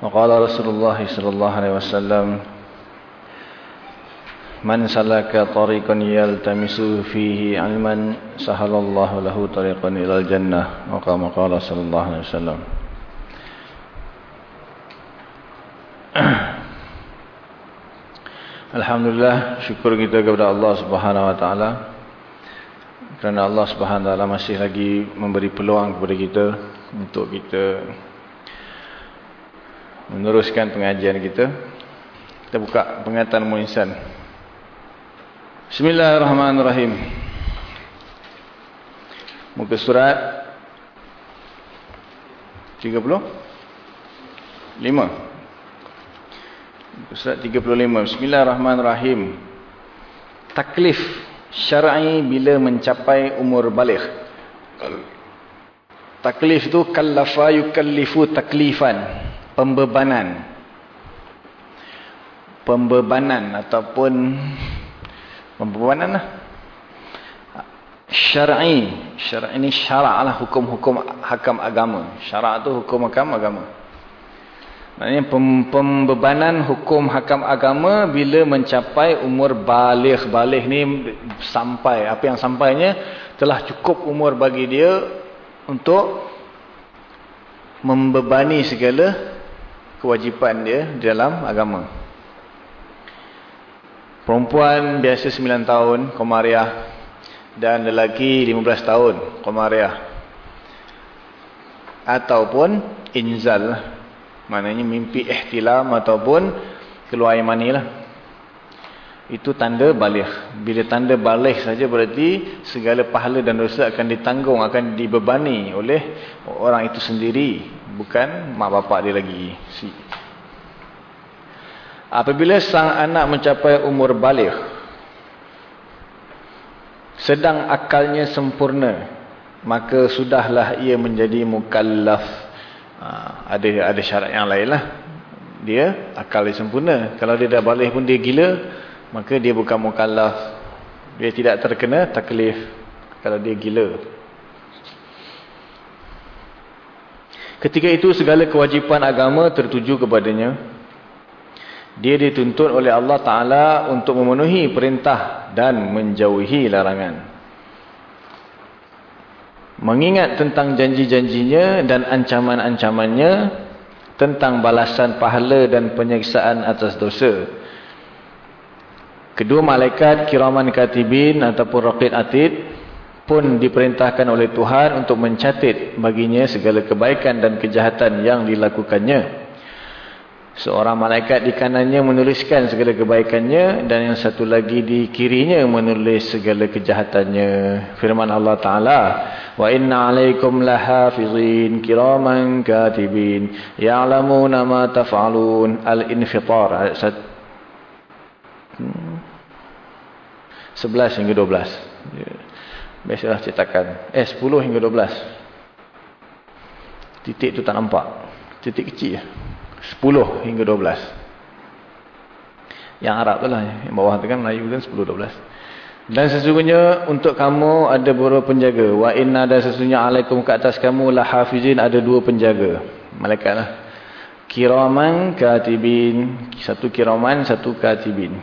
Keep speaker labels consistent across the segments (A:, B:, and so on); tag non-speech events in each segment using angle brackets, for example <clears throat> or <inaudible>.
A: وقال رسول الله صلى الله عليه وسلم من سلك طريقا يلتمس فيه علما سهل الله له طريقا إلى الجنة وقام قال صلى الله عليه وسلم <clears throat> Alhamdulillah syukur kita kepada Allah Subhanahu Wa Taala kerana Allah Subhanahu Wa Taala masih lagi memberi peluang kepada kita untuk kita meneruskan pengajian kita. Kita buka pengatan muinsan. Bismillahirrahmanirrahim. Muka surat 30 5 Surat 35. Bismillahirrahmanirrahim. Taklif syar'i bila mencapai umur baligh. Taklif itu kallafa yukallifu taklifan. Pembebanan. Pembebanan ataupun pembebanan lah. Syar'i. Syar'i ini syara' lah hukum-hukum hakam agama. Syara' itu hukum hakam agama. Maksudnya pembebanan hukum hakam agama bila mencapai umur balik. Balik ni sampai. Apa yang sampainya telah cukup umur bagi dia untuk membebani segala kewajipan dia dalam agama. Perempuan biasa 9 tahun, Komariah. Dan lelaki 15 tahun, Komariah. Ataupun Inzal Maknanya mimpi ihtilam ataupun keluar air mani lah. Itu tanda balik. Bila tanda balik saja berarti segala pahala dan dosa akan ditanggung, akan dibebani oleh orang itu sendiri. Bukan mak bapak dia lagi. Apabila sang anak mencapai umur balik, sedang akalnya sempurna, maka sudahlah ia menjadi mukallaf Ha, ada ada syarat yang lain lah. Dia akal dia sempurna. Kalau dia dah balik pun dia gila, maka dia bukan mukallaf. Dia tidak terkena taklif kalau dia gila. Ketika itu segala kewajipan agama tertuju kepadanya. Dia dituntut oleh Allah Ta'ala untuk memenuhi perintah dan menjauhi larangan mengingat tentang janji-janjinya dan ancaman-ancamannya tentang balasan pahala dan penyeksaan atas dosa. Kedua malaikat kiraman katibin ataupun raqid atid pun diperintahkan oleh Tuhan untuk mencatat baginya segala kebaikan dan kejahatan yang dilakukannya. Seorang malaikat di kanannya menuliskan segala kebaikannya dan yang satu lagi di kirinya menulis segala kejahatannya. Firman Allah Ta'ala, Wa inna alaikum lahafizin kiraman katibin ya'lamuna ma taf'alun al-infitar. Ayat 11 hmm. Hingga 12. Ya. Biasalah cetakan. Eh 10 hingga 12. Titik tu tak nampak. Titik kecil ya. 10 hingga 12. Yang Arab tu lah. Yang bawah tu kan Melayu kan 10, 12. Dan sesungguhnya untuk kamu ada beberapa penjaga. Wa inna dan sesungguhnya alaikum ke atas kamu lah hafizin ada dua penjaga. Malaikat lah. Kiraman katibin. Satu kiraman, satu katibin.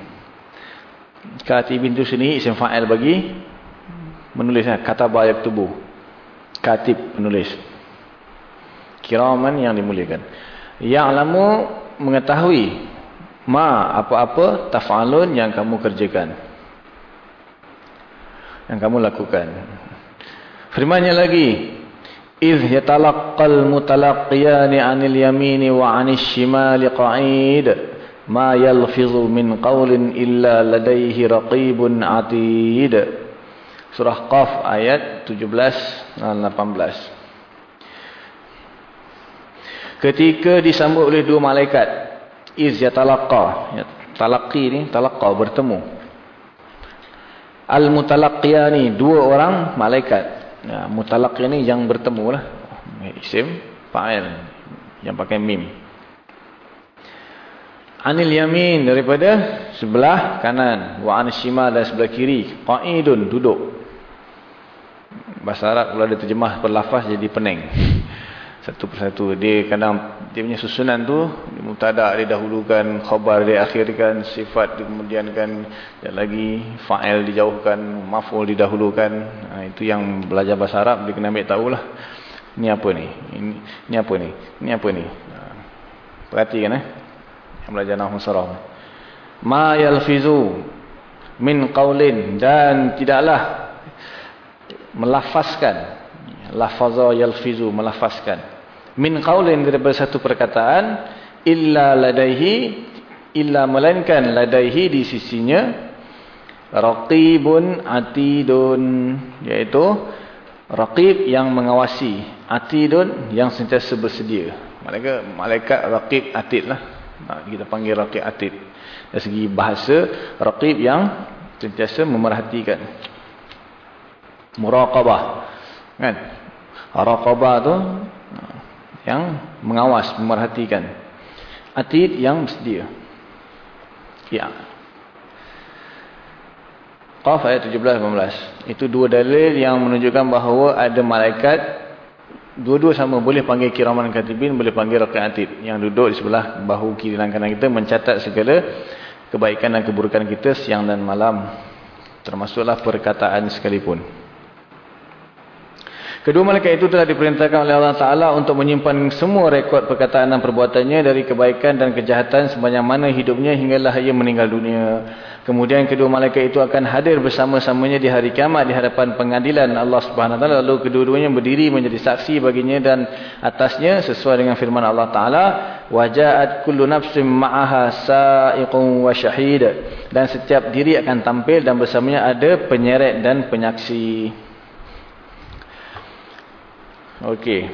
A: Katibin tu sini isim fa'il bagi menulis. Kata bayak tubuh. Katib menulis. Kiraman yang dimuliakan. Yang lama mengetahui Ma apa-apa taf'alun yang kamu kerjakan. Yang kamu lakukan. Firmannya lagi. إذ يتلقى المتلقيان عن اليمين وعن الشمال قعيد ما يلفظ من قول إلا لديه رقيب عتيد Surah Qaf ayat 17 dan 18. Ketika disambut oleh dua malaikat, iz yatalaqqa, ya, talaqi ni talaqqa bertemu. Al mutalaqqiyani dua orang malaikat Ya, mutalak ini yang bertemu lah. Isim, fa'il. Yang pakai mim. Anil yamin daripada sebelah kanan. Wa anishima dan sebelah kiri. Qa'idun, duduk. Bahasa Arab kalau ada terjemah perlafaz jadi pening satu persatu. Dia kadang dia punya susunan tu mubtada dia dahulukan khabar dia akhirkan sifat dia kemudiankan dan lagi fa'il dijauhkan maf'ul didahulukan. Ha, itu yang belajar bahasa Arab dia kena ambil tahulah. Ni apa ni? Ini, ni apa ni? Ni apa ni? Ha, perhatikan eh yang belajar sarah ma yalfizu min qaulin dan tidaklah melafazkan lafaza yalfizu melafazkan. Min qaulin daripada satu perkataan illa ladaihi illa melainkan ladaihi di sisinya raqibun atidun iaitu raqib yang mengawasi atidun yang sentiasa bersedia. Malaikat malaikat raqib atid lah kita panggil raqib atid dari segi bahasa raqib yang sentiasa memerhatikan muraqabah kan raqabah tu yang mengawas, memerhatikan. Atid yang bersedia. Ya. Qaf ayat 17-18. Itu dua dalil yang menunjukkan bahawa ada malaikat. Dua-dua sama. Boleh panggil kiraman katibin, boleh panggil rakyat atid. Yang duduk di sebelah bahu kiri dan kanan kita. Mencatat segala kebaikan dan keburukan kita siang dan malam. Termasuklah perkataan sekalipun. Kedua malaikat itu telah diperintahkan oleh Allah Ta'ala untuk menyimpan semua rekod perkataan dan perbuatannya dari kebaikan dan kejahatan sebanyak mana hidupnya hinggalah ia meninggal dunia. Kemudian kedua malaikat itu akan hadir bersama-samanya di hari kiamat di hadapan pengadilan Allah Subhanahu Wa Lalu kedua-duanya berdiri menjadi saksi baginya dan atasnya sesuai dengan firman Allah Ta'ala. Wajahat kullu nafsim ma'aha sa'iqun wa syahid. Dan setiap diri akan tampil dan bersamanya ada penyeret dan penyaksi. Okey.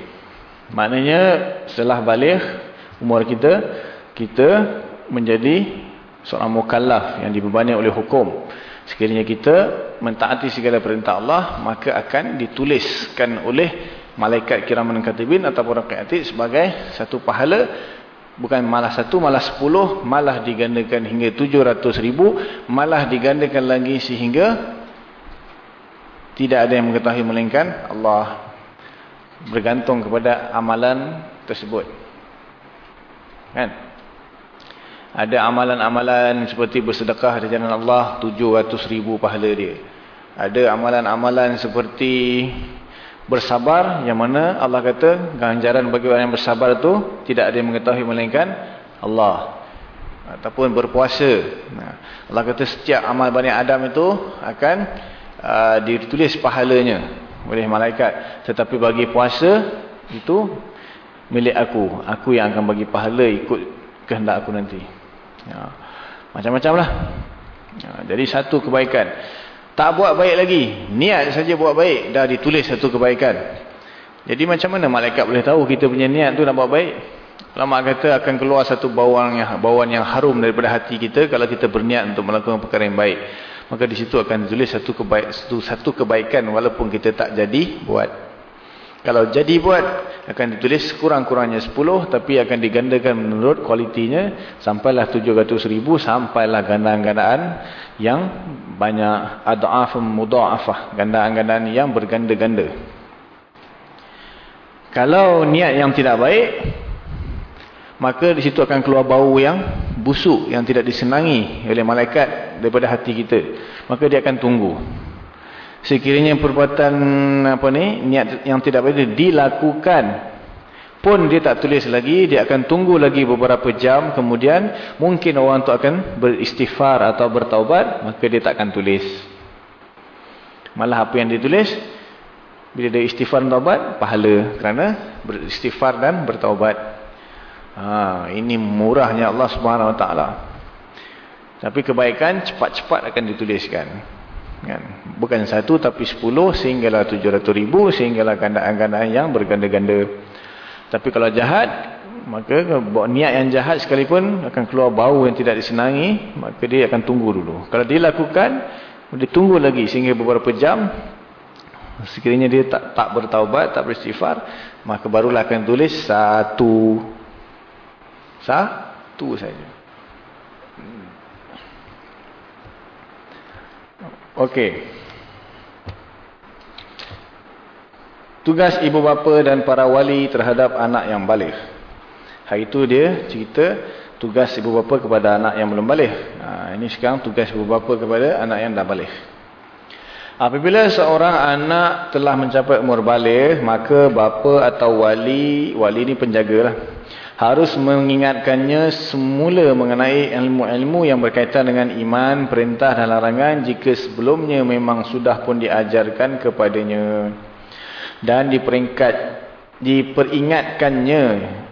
A: Maknanya setelah balik umur kita, kita menjadi seorang mukallaf yang dibebani oleh hukum. Sekiranya kita mentaati segala perintah Allah, maka akan dituliskan oleh malaikat kiraman katibin ataupun rakyat sebagai satu pahala bukan malah satu, malah sepuluh, malah digandakan hingga tujuh ratus ribu, malah digandakan lagi sehingga tidak ada yang mengetahui melainkan Allah bergantung kepada amalan tersebut. Kan? Ada amalan-amalan seperti bersedekah di jalan Allah 700 ribu pahala dia. Ada amalan-amalan seperti bersabar yang mana Allah kata ganjaran bagi orang yang bersabar itu tidak ada yang mengetahui melainkan Allah. Ataupun berpuasa. Allah kata setiap amal Bani Adam itu akan uh, ditulis pahalanya oleh malaikat tetapi bagi puasa itu milik aku aku yang akan bagi pahala ikut kehendak aku nanti ya. macam-macam lah. Ya. jadi satu kebaikan. Tak buat baik lagi. Niat saja buat baik dah ditulis satu kebaikan. Jadi macam mana malaikat boleh tahu kita punya niat tu nak buat baik? Lama kata akan keluar satu bauan yang bauan yang harum daripada hati kita kalau kita berniat untuk melakukan perkara yang baik. Maka di situ akan ditulis satu kebaikan satu, satu kebaikan walaupun kita tak jadi buat kalau jadi buat akan ditulis kurang-kurangnya 10 tapi akan digandakan menurut kualitinya sampailah 700 ribu sampailah gandaan-gandaan yang banyak ad'af mudha'afah gandaan-gandaan yang berganda-ganda. Kalau niat yang tidak baik maka di situ akan keluar bau yang busuk yang tidak disenangi oleh malaikat daripada hati kita. Maka dia akan tunggu sekiranya perbuatan apa ni niat yang tidak baik dilakukan pun dia tak tulis lagi, dia akan tunggu lagi beberapa jam, kemudian mungkin orang tu akan beristighfar atau bertaubat, maka dia tak akan tulis. Malah apa yang ditulis, bila dia istighfar dan taubat, pahala kerana beristighfar dan bertaubat. Ha, ini murahnya Allah Subhanahu Wa Taala. Tapi kebaikan cepat-cepat akan dituliskan. Kan? Bukan satu tapi sepuluh sehinggalah tujuh ratus ribu sehinggalah gandaan-gandaan yang berganda-ganda. Tapi kalau jahat, maka niat yang jahat sekalipun akan keluar bau yang tidak disenangi, maka dia akan tunggu dulu. Kalau dia lakukan, dia tunggu lagi sehingga beberapa jam, sekiranya dia tak tak bertaubat, tak beristighfar, maka barulah akan tulis satu. Satu saja. Okey. Tugas ibu bapa dan para wali terhadap anak yang balik. Hari itu dia cerita tugas ibu bapa kepada anak yang belum balik. Ha, ini sekarang tugas ibu bapa kepada anak yang dah balik. Apabila seorang anak telah mencapai umur balik, maka bapa atau wali, wali ini penjaga lah, harus mengingatkannya semula mengenai ilmu-ilmu yang berkaitan dengan iman, perintah dan larangan jika sebelumnya memang sudah pun diajarkan kepadanya. Dan diperingkat diperingatkannya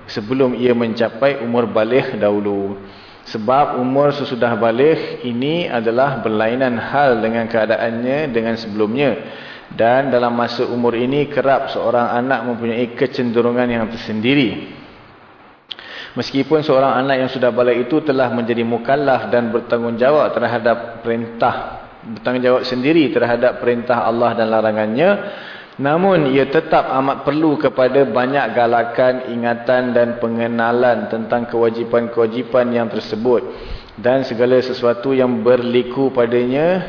A: sebelum ia mencapai umur balik dahulu. Sebab umur sesudah balik ini adalah berlainan hal dengan keadaannya dengan sebelumnya. Dan dalam masa umur ini kerap seorang anak mempunyai kecenderungan yang tersendiri meskipun seorang anak yang sudah balik itu telah menjadi mukallaf dan bertanggungjawab terhadap perintah bertanggungjawab sendiri terhadap perintah Allah dan larangannya Namun ia tetap amat perlu kepada banyak galakan, ingatan dan pengenalan tentang kewajipan-kewajipan yang tersebut. Dan segala sesuatu yang berliku padanya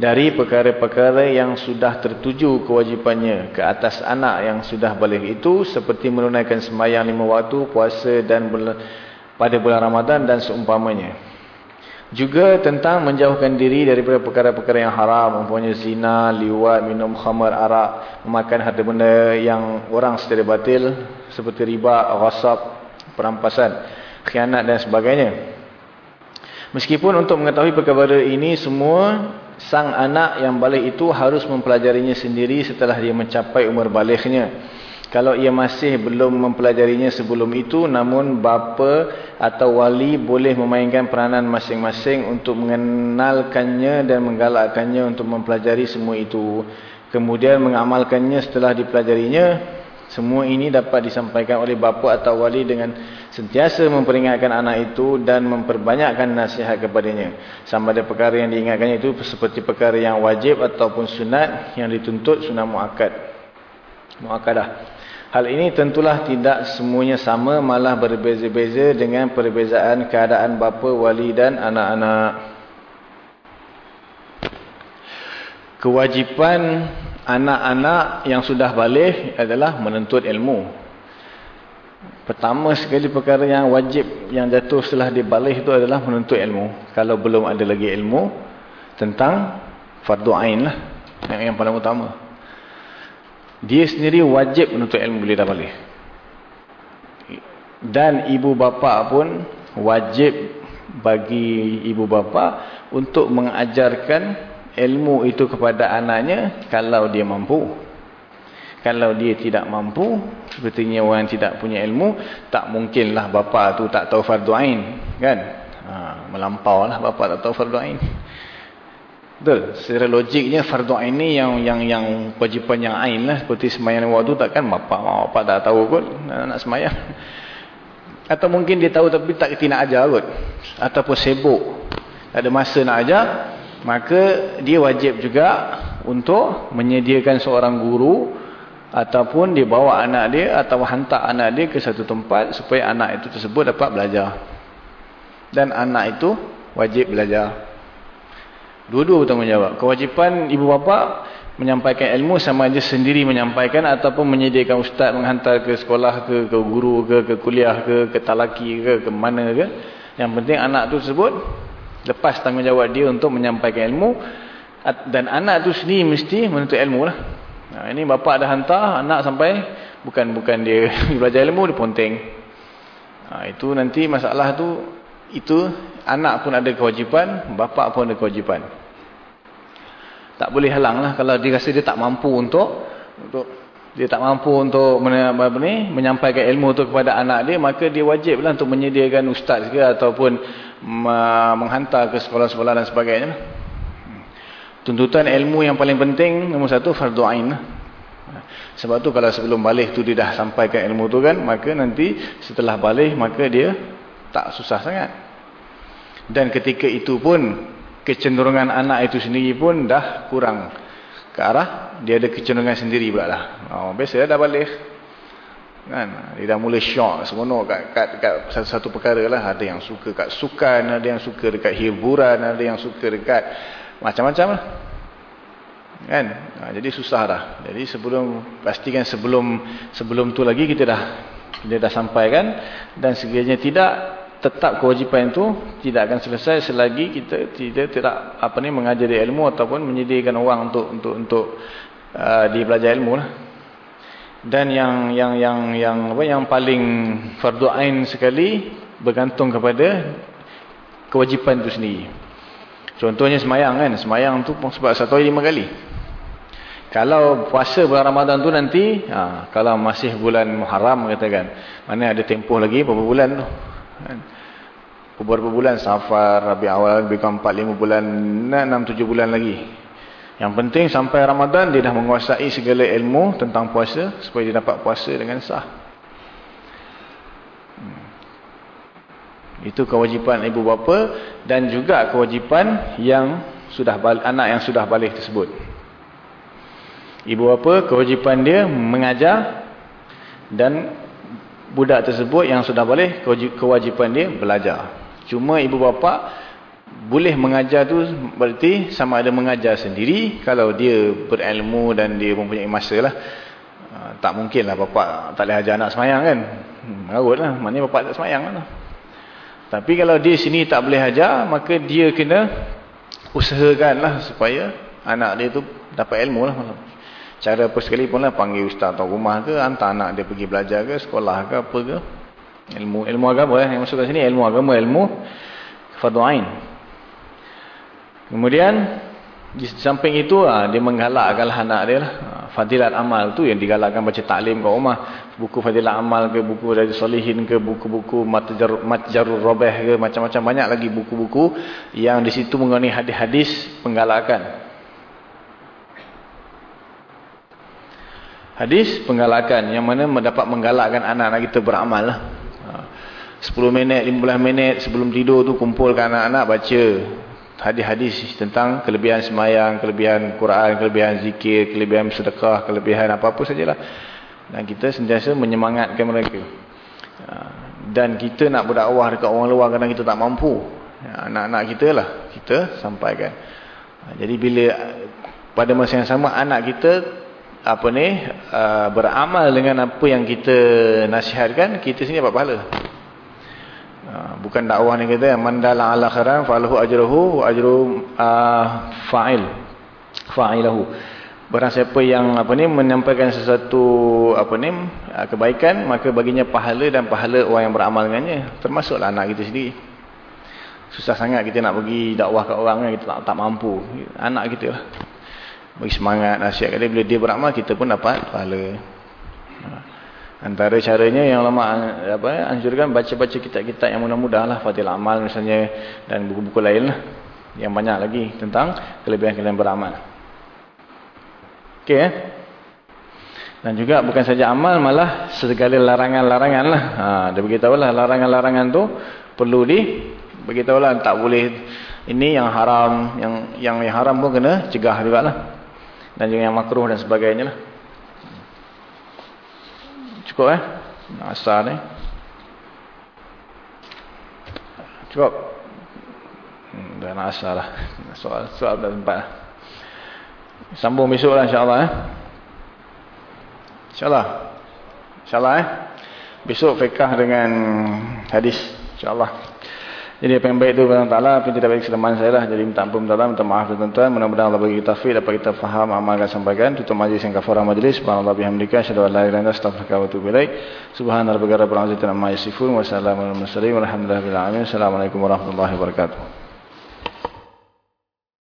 A: dari perkara-perkara yang sudah tertuju kewajipannya ke atas anak yang sudah balik itu. Seperti menunaikan sembahyang lima waktu, puasa dan pada bulan Ramadan dan seumpamanya. Juga tentang menjauhkan diri daripada perkara-perkara yang haram. Mempunyai zina, liwat, minum khamar, arak. Memakan harta benda yang orang secara batil. Seperti riba, rasab, perampasan, khianat dan sebagainya. Meskipun untuk mengetahui perkara ini semua, sang anak yang balik itu harus mempelajarinya sendiri setelah dia mencapai umur baliknya. Kalau ia masih belum mempelajarinya sebelum itu, namun bapa atau wali boleh memainkan peranan masing-masing untuk mengenalkannya dan menggalakkannya untuk mempelajari semua itu. Kemudian mengamalkannya setelah dipelajarinya. Semua ini dapat disampaikan oleh bapa atau wali dengan sentiasa memperingatkan anak itu dan memperbanyakkan nasihat kepadanya. Sama ada perkara yang diingatkannya itu seperti perkara yang wajib ataupun sunat yang dituntut sunat muakkad. Muakkadah. Hal ini tentulah tidak semuanya sama malah berbeza-beza dengan perbezaan keadaan bapa, wali dan anak-anak. Kewajipan anak-anak yang sudah balik adalah menuntut ilmu. Pertama sekali perkara yang wajib yang jatuh setelah dibalik itu adalah menuntut ilmu. Kalau belum ada lagi ilmu tentang fardu ain lah yang, yang paling utama. Dia sendiri wajib menuntut ilmu bila dah balik. Dan ibu bapa pun wajib bagi ibu bapa untuk mengajarkan ilmu itu kepada anaknya kalau dia mampu. Kalau dia tidak mampu, sepertinya orang tidak punya ilmu, tak mungkinlah bapa tu tak tahu fardu ain, kan? Ha, melampaulah bapa tak tahu fardu ain. Betul. Secara logiknya fardu ain ni yang yang yang kewajipan yang ain lah seperti sembahyang waktu takkan bapak bapak tak tahu kot nak, sembahyang. Atau mungkin dia tahu tapi tak kerti nak ajar kot. Ataupun sibuk. Tak ada masa nak ajar. Maka dia wajib juga untuk menyediakan seorang guru ataupun dia bawa anak dia atau hantar anak dia ke satu tempat supaya anak itu tersebut dapat belajar. Dan anak itu wajib belajar. Dua-dua bertanggungjawab. Kewajipan ibu bapa menyampaikan ilmu sama ada sendiri menyampaikan ataupun menyediakan ustaz menghantar ke sekolah ke ke guru ke ke kuliah ke ke talaki ke ke mana ke. Yang penting anak tu sebut lepas tanggungjawab dia untuk menyampaikan ilmu dan anak tu sendiri mesti menuntut ilmu lah. Nah, ini bapa dah hantar anak sampai Bukan bukan dia <laughs> belajar ilmu, dia ponteng. Ha, itu nanti masalah tu, itu anak pun ada kewajipan, bapa pun ada kewajipan. Tak boleh halang lah kalau dia rasa dia tak mampu untuk untuk dia tak mampu untuk apa ni, menyampaikan ilmu tu kepada anak dia, maka dia wajib lah untuk menyediakan ustaz ke ataupun menghantar ke sekolah-sekolah dan sebagainya. Tuntutan ilmu yang paling penting, nombor satu, fardu ain. Sebab tu kalau sebelum balik tu dia dah sampaikan ilmu tu kan, maka nanti setelah balik, maka dia tak susah sangat. Dan ketika itu pun, kecenderungan anak itu sendiri pun dah kurang ke arah, dia ada kecenderungan sendiri pula lah. Oh, biasa dah balik. Kan? Dia dah mula syok semuanya kat, kat, kat satu-satu perkara lah. Ada yang suka kat sukan, ada yang suka dekat hiburan, ada yang suka dekat macam-macam lah. Kan? Ha, jadi susah dah. Jadi sebelum, pastikan sebelum sebelum tu lagi kita dah kita dah sampaikan. Dan sekiranya tidak, tetap kewajipan itu tidak akan selesai selagi kita tidak tidak apa ni mengajari ilmu ataupun menyediakan orang untuk untuk untuk uh, di belajar ilmu lah. Dan yang yang yang yang apa yang paling fardu ain sekali bergantung kepada kewajipan itu sendiri. Contohnya semayang kan. Semayang tu sebab satu hari lima kali. Kalau puasa bulan Ramadan tu nanti. Ha, kalau masih bulan Muharram katakan. Mana ada tempoh lagi beberapa bulan tu. Kan. Beberapa bulan. Safar, Rabi awal, lebih empat lima bulan. Enam tujuh bulan lagi. Yang penting sampai Ramadan dia dah menguasai segala ilmu tentang puasa. Supaya dia dapat puasa dengan sah. Itu kewajipan ibu bapa dan juga kewajipan yang sudah anak yang sudah balik tersebut. Ibu bapa kewajipan dia mengajar dan budak tersebut yang sudah balik kewajipan dia belajar. Cuma ibu bapa boleh mengajar tu berarti sama ada mengajar sendiri kalau dia berilmu dan dia mempunyai masa lah. Ah, tak mungkin lah bapak tak boleh ajar anak semayang kan. Mengarut lah. Maknanya bapak tak semayang lah. Tapi kalau dia sini tak boleh ajar, maka dia kena usahakanlah supaya anak dia tu dapat ilmu lah. Cara apa sekali pun lah, panggil ustaz atau rumah ke, hantar anak dia pergi belajar ke, sekolah ke, apa ke. Ilmu ilmu agama eh, yang masuk ke sini, ilmu agama, ilmu fardu'ain. Kemudian, di samping itu, ha, dia menggalakkanlah anak dia lah. Ha, fadilat amal tu yang digalakkan baca taklim kat rumah buku fadilat amal ke buku dari solihin ke buku-buku matjarul robeh ke macam-macam banyak lagi buku-buku yang di situ mengenai hadis-hadis penggalakan hadis penggalakan yang mana mendapat menggalakkan anak-anak kita beramal lah. 10 ha, minit, 15 minit sebelum tidur tu kumpulkan anak-anak baca hadis-hadis tentang kelebihan semayang, kelebihan Quran, kelebihan zikir, kelebihan sedekah, kelebihan apa-apa sajalah. Dan kita sentiasa menyemangatkan mereka. Ha, dan kita nak berdakwah dekat orang luar kerana kita tak mampu. Ha, anak-anak kita lah, kita sampaikan. Ha, jadi bila pada masa yang sama anak kita apa ni beramal dengan apa yang kita nasihatkan, kita sini dapat pahala. Ha, bukan dakwah ni kata man dala ala khairan falahu ajruhu wa ajru fa'il. Fa'ilahu. Barang siapa yang apa ni menyampaikan sesuatu apa ni kebaikan maka baginya pahala dan pahala orang yang beramal dengannya. Termasuklah anak kita sendiri. Susah sangat kita nak pergi dakwah kat orang kan kita tak, tak mampu. Anak kita lah. Bagi semangat nasihat dia bila dia beramal kita pun dapat pahala. ha. Antara caranya yang lama apa anjurkan baca-baca kitab-kitab yang mudah-mudah lah Fatil Amal misalnya dan buku-buku lain lah yang banyak lagi tentang kelebihan-kelebihan beramal. Okey eh? Dan juga bukan saja amal malah segala larangan-larangan lah. Ha, dia beritahu lah larangan-larangan tu perlu di beritahu lah tak boleh ini yang haram yang yang, yang haram pun kena cegah juga lah. Dan juga yang makruh dan sebagainya lah. Cukup eh? Asal ni. Cukup. Hmm, dah nak asal lah. <laughs> Soal, soal dah tempat lah. Sambung besok lah insyaAllah eh. InsyaAllah. InsyaAllah eh. Besok fiqah dengan hadis. InsyaAllah. Jadi apa yang baik itu Allah Ta'ala, apa yang tidak baik selama saya lah. Jadi minta ampun Allah, minta maaf tuan-tuan. Mudah-mudahan Allah bagi kita taufik dapat kita faham, amalkan, sampaikan. Tutup majlis yang kafarah majlis. Subhanallah bihamdika, syadu Allah ilaha illa astaghfiruka wa atubu ilaik. Subhanallah rabbil rabbil alamin amma yasifun wa salamun alal mursalin walhamdulillahi rabbil alamin. Assalamualaikum warahmatullahi wabarakatuh.